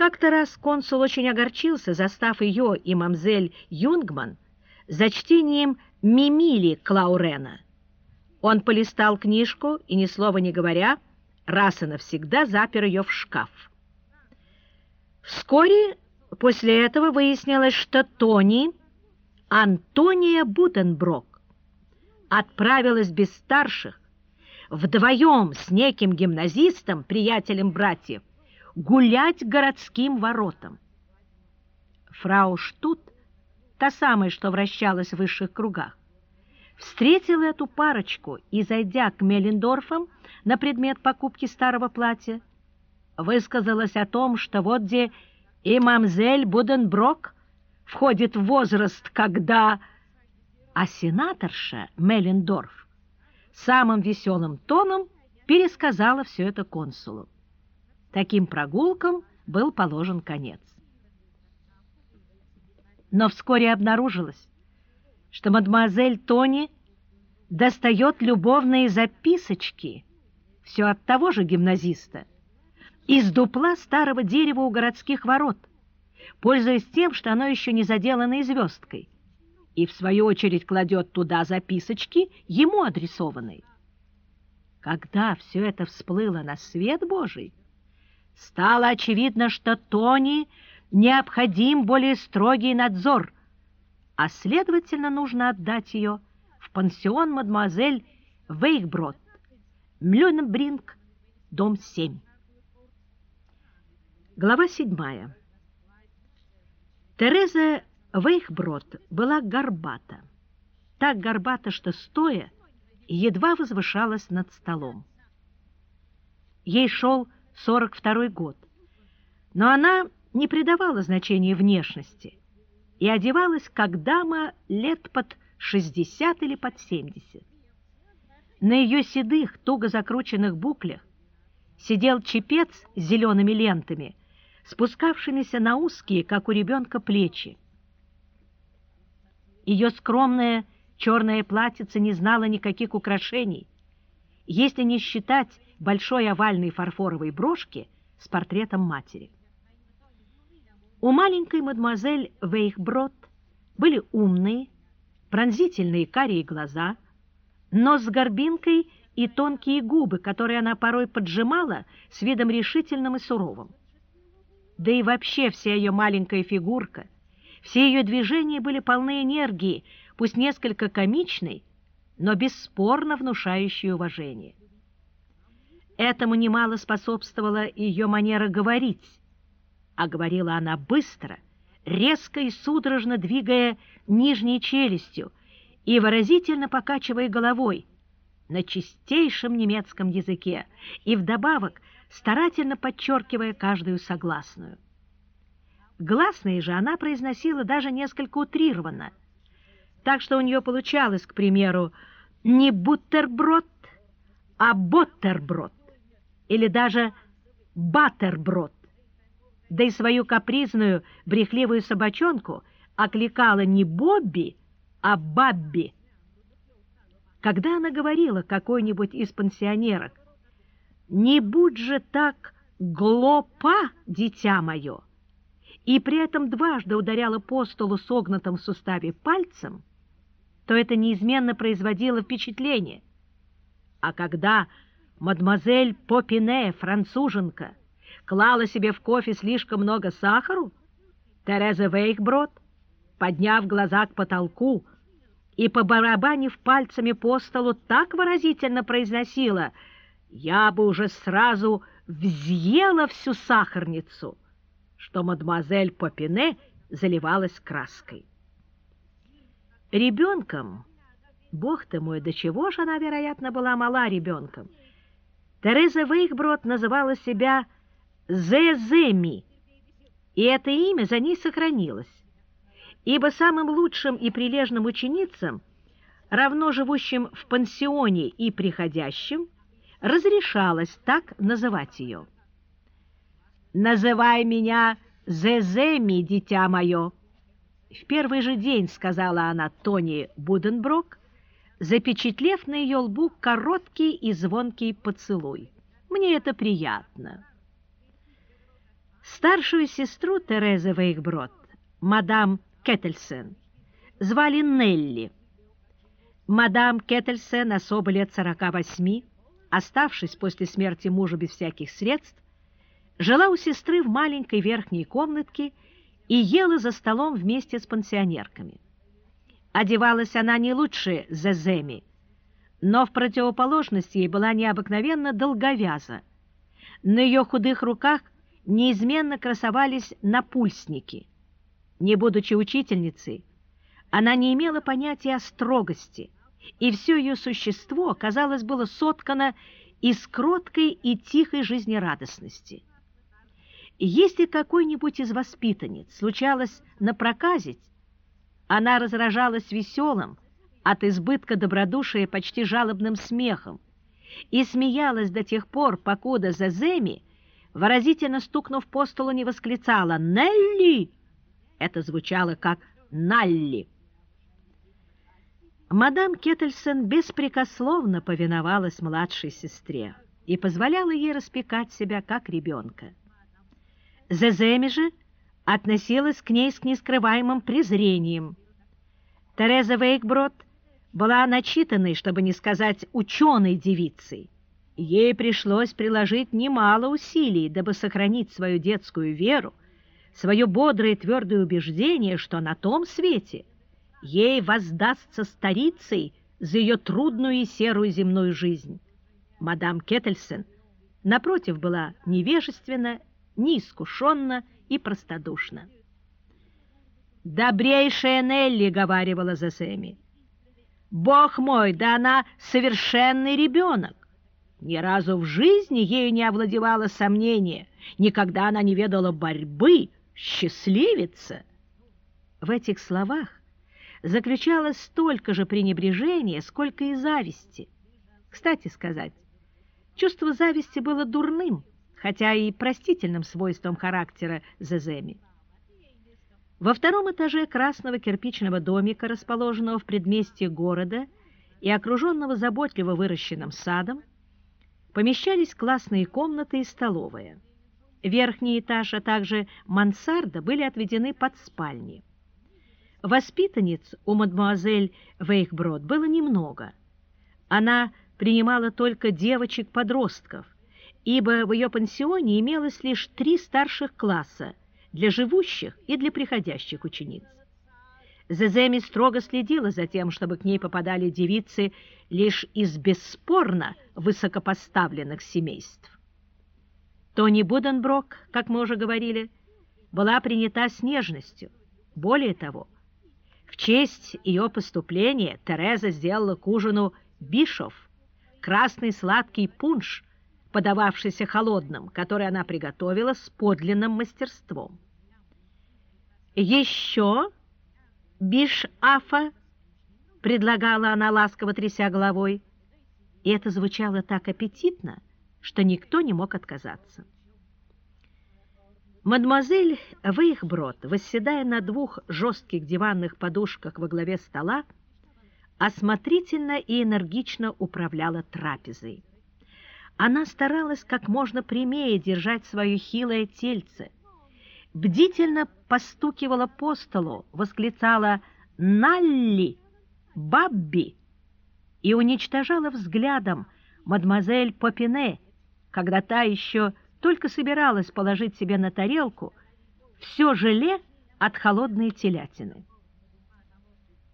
Как-то раз консул очень огорчился, застав ее и мамзель Юнгман за чтением «Мимили» Клаурена. Он полистал книжку и, ни слова не говоря, раз и навсегда запер ее в шкаф. Вскоре после этого выяснилось, что Тони, Антония Буденброк, отправилась без старших вдвоем с неким гимназистом, приятелем братьев, гулять городским воротам. Фрау Штут, та самая, что вращалась в высших кругах, встретила эту парочку и, зайдя к Меллендорфам на предмет покупки старого платья, высказалась о том, что вот где и мамзель Буденброк входит в возраст, когда... А сенаторша Меллендорф самым веселым тоном пересказала все это консулу. Таким прогулкам был положен конец. Но вскоре обнаружилось, что мадемуазель Тони достает любовные записочки, все от того же гимназиста, из дупла старого дерева у городских ворот, пользуясь тем, что оно еще не заделано звездкой, и в свою очередь кладет туда записочки, ему адресованные. Когда все это всплыло на свет Божий, стало очевидно, что Тони необходим более строгий надзор, а, следовательно, нужно отдать ее в пансион мадемуазель Вейхброд, Млюненбринг, дом 7. Глава 7. Тереза Вейхброд была горбата. Так горбата, что стоя, едва возвышалась над столом. Ей шел 42 год. Но она не придавала значения внешности и одевалась как дама лет под 60 или под 70. На ее седых, туго закрученных буклях сидел чепец с зелеными лентами, спускавшимися на узкие, как у ребенка, плечи. Ее скромное черное платьице не знало никаких украшений, если не считать большой овальной фарфоровой брошки с портретом матери. У маленькой мадемуазель Вейхброд были умные, пронзительные карие глаза, нос с горбинкой и тонкие губы, которые она порой поджимала с видом решительным и суровым. Да и вообще вся ее маленькая фигурка, все ее движения были полны энергии, пусть несколько комичной, но бесспорно внушающей уважение. Этому немало способствовала ее манера говорить, а говорила она быстро, резко и судорожно двигая нижней челюстью и выразительно покачивая головой на чистейшем немецком языке и вдобавок старательно подчеркивая каждую согласную. Гласные же она произносила даже несколько утрированно, так что у нее получалось, к примеру, не бутерброд, а боттерброд или даже баттерброд. Да и свою капризную, брехливую собачонку окликала не Бобби, а Бабби. Когда она говорила какой-нибудь из пансионерок, «Не будь же так глупа, дитя мое!» и при этом дважды ударяла по столу согнутым в суставе пальцем, то это неизменно производило впечатление. А когда мадемуазель Попине, француженка, клала себе в кофе слишком много сахару, Тереза Вейхброд, подняв глаза к потолку и побарабанив пальцами по столу, так выразительно произносила «Я бы уже сразу взъела всю сахарницу», что мадемуазель Попине заливалась краской. Ребенком, бог ты мой, до чего же она, вероятно, была мала ребенком, Тереза Вейхброд называла себя Зеземи, и это имя за ней сохранилось, ибо самым лучшим и прилежным ученицам, равно живущим в пансионе и приходящим, разрешалось так называть ее. «Называй меня Зеземи, дитя мое!» В первый же день сказала она Тони Буденброк, запечатлев на ее лбу короткий и звонкий поцелуй. Мне это приятно. Старшую сестру Терезы Вейхброд, мадам Кеттельсен, звали Нелли. Мадам Кеттельсен, особо лет 48, оставшись после смерти мужа без всяких средств, жила у сестры в маленькой верхней комнатке и ела за столом вместе с пансионерками. Одевалась она не лучше Зеземи, но в противоположность ей была необыкновенно долговяза. На ее худых руках неизменно красовались напульсники. Не будучи учительницей, она не имела понятия о строгости, и все ее существо, казалось, было соткано из кроткой и тихой жизнерадостности. Если какой-нибудь из воспитанниц случалось напроказить, она разражалась веселым, от избытка добродушия почти жалобным смехом и смеялась до тех пор, покуда Заземи, выразительно стукнув по столу, не восклицала «Нелли!» Это звучало как «Налли!» Мадам Кеттельсон беспрекословно повиновалась младшей сестре и позволяла ей распекать себя как ребенка. Зеземи же относилась к ней с нескрываемым презрением. Тереза Вейкброд была начитанной, чтобы не сказать ученой девицей. Ей пришлось приложить немало усилий, дабы сохранить свою детскую веру, свое бодрое и твердое убеждение, что на том свете ей воздастся старицей за ее трудную и серую земную жизнь. Мадам Кеттельсен, напротив, была невежественна неискушенно и простодушно. «Добрейшая Нелли!» — говаривала Зесеми. «Бог мой, да она совершенный ребенок! Ни разу в жизни ею не овладевало сомнение, никогда она не ведала борьбы, счастливица!» В этих словах заключалось столько же пренебрежения, сколько и зависти. Кстати сказать, чувство зависти было дурным, хотя и простительным свойством характера Зеземи. Во втором этаже красного кирпичного домика, расположенного в предместье города и окруженного заботливо выращенным садом, помещались классные комнаты и столовая. Верхний этаж, а также мансарда были отведены под спальни. Воспитанниц у мадемуазель Вейхброд было немного. Она принимала только девочек-подростков – ибо в ее пансионе имелось лишь три старших класса для живущих и для приходящих учениц. Зеземи строго следила за тем, чтобы к ней попадали девицы лишь из бесспорно высокопоставленных семейств. Тони Буденброк, как мы уже говорили, была принята с нежностью. Более того, в честь ее поступления Тереза сделала к ужину бишов, красный сладкий пунш – подававшийся холодным, который она приготовила с подлинным мастерством. «Еще, биш-афа!» — предлагала она, ласково тряся головой, и это звучало так аппетитно, что никто не мог отказаться. Мадемуазель Вейхброд, восседая на двух жестких диванных подушках во главе стола, осмотрительно и энергично управляла трапезой. Она старалась как можно прямее держать свое хилое тельце, бдительно постукивала по столу, восклицала «Налли! Бабби!» и уничтожала взглядом мадемуазель Попине, когда та еще только собиралась положить себе на тарелку все желе от холодной телятины.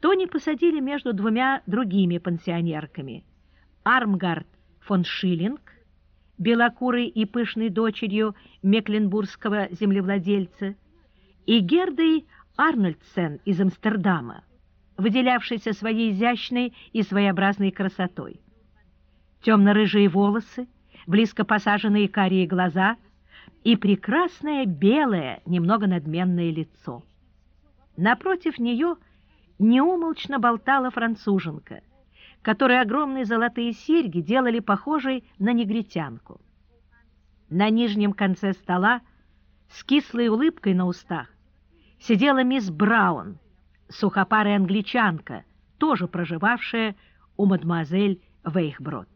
Тони посадили между двумя другими пансионерками – Армгард фон Шиллинг, белокурой и пышной дочерью мекленбургского землевладельца, и Гердой Арнольдсен из Амстердама, выделявшейся своей изящной и своеобразной красотой. Темно-рыжие волосы, близко посаженные карие глаза и прекрасное белое, немного надменное лицо. Напротив нее неумолчно болтала француженка, которой огромные золотые серьги делали похожей на негритянку. На нижнем конце стола с кислой улыбкой на устах сидела мисс Браун, сухопарая англичанка, тоже проживавшая у мадемуазель Вейхброд.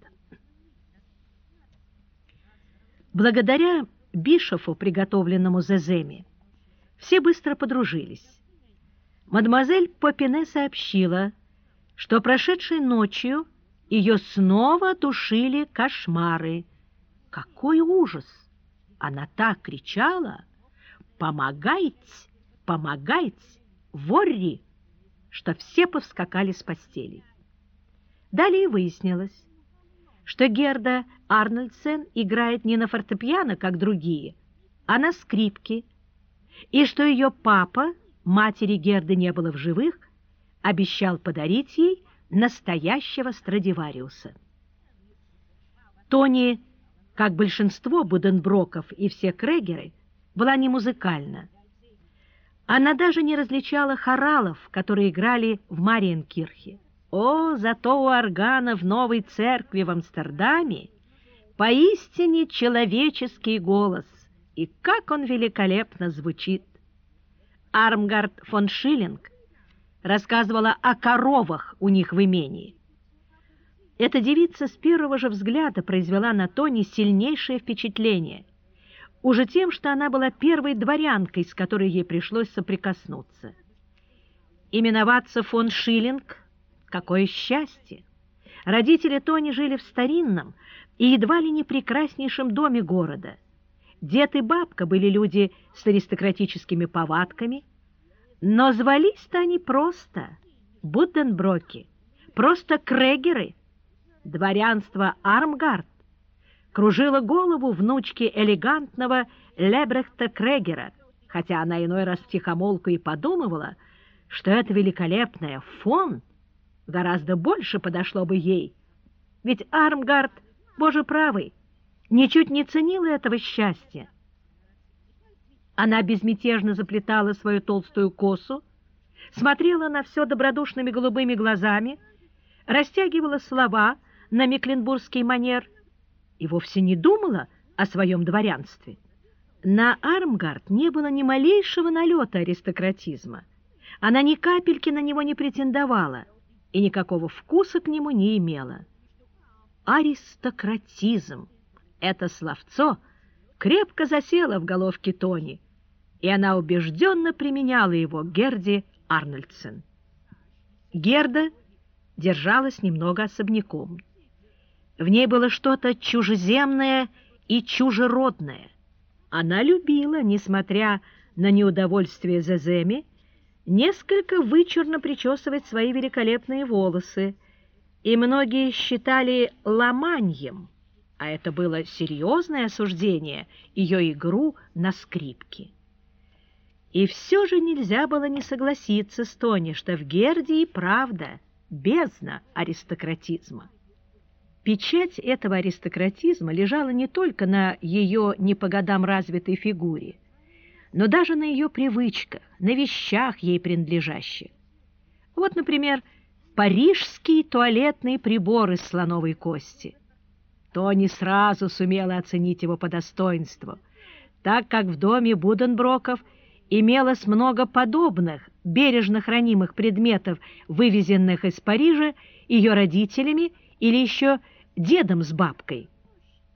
Благодаря бишофу, приготовленному Зеземи, все быстро подружились. Мадемуазель Попине сообщила, что прошедшей ночью ее снова душили кошмары. Какой ужас! Она так кричала «Помогайте! Помогайте! Ворри!» что все повскакали с постелей. Далее выяснилось, что Герда Арнольдсен играет не на фортепиано, как другие, а на скрипке, и что ее папа, матери Герды не было в живых, обещал подарить ей настоящего Страдивариуса. Тони, как большинство Буденброков и все Крегеры, была не музыкальна. Она даже не различала хоралов, которые играли в Мариенкирхе. О, зато у органа в новой церкви в Амстердаме поистине человеческий голос, и как он великолепно звучит. Армгард фон Шиллинг рассказывала о коровах у них в имении. Эта девица с первого же взгляда произвела на Тони сильнейшее впечатление, уже тем, что она была первой дворянкой, с которой ей пришлось соприкоснуться. Именоваться фон Шиллинг – какое счастье! Родители Тони жили в старинном и едва ли не прекраснейшем доме города. Дед и бабка были люди с аристократическими повадками – но звались-то они просто Будденброки, просто Крегеры. Дворянство Армгард кружило голову внучки элегантного Лебрехта Крегера, хотя она иной раз втихомолку и подумывала, что это великолепное фон гораздо больше подошло бы ей. Ведь Армгард, боже правый, ничуть не ценила этого счастья. Она безмятежно заплетала свою толстую косу, смотрела на все добродушными голубыми глазами, растягивала слова на мекленбургский манер и вовсе не думала о своем дворянстве. На Армгард не было ни малейшего налета аристократизма. Она ни капельки на него не претендовала и никакого вкуса к нему не имела. Аристократизм — это словцо — крепко засела в головке Тони, и она убежденно применяла его Герди Арнольдсен. Герда держалась немного особняком. В ней было что-то чужеземное и чужеродное. Она любила, несмотря на неудовольствие Зеземи, несколько вычурно причесывать свои великолепные волосы, и многие считали ломаньем а это было серьезное осуждение, ее игру на скрипке. И все же нельзя было не согласиться с Тони, что в Гердии правда бездна аристократизма. Печать этого аристократизма лежала не только на ее не по годам развитой фигуре, но даже на ее привычках, на вещах ей принадлежащих. Вот, например, парижские туалетные приборы из слоновой кости – Тони сразу сумела оценить его по достоинству, так как в доме Буденброков имелось много подобных, бережно хранимых предметов, вывезенных из Парижа ее родителями или еще дедом с бабкой –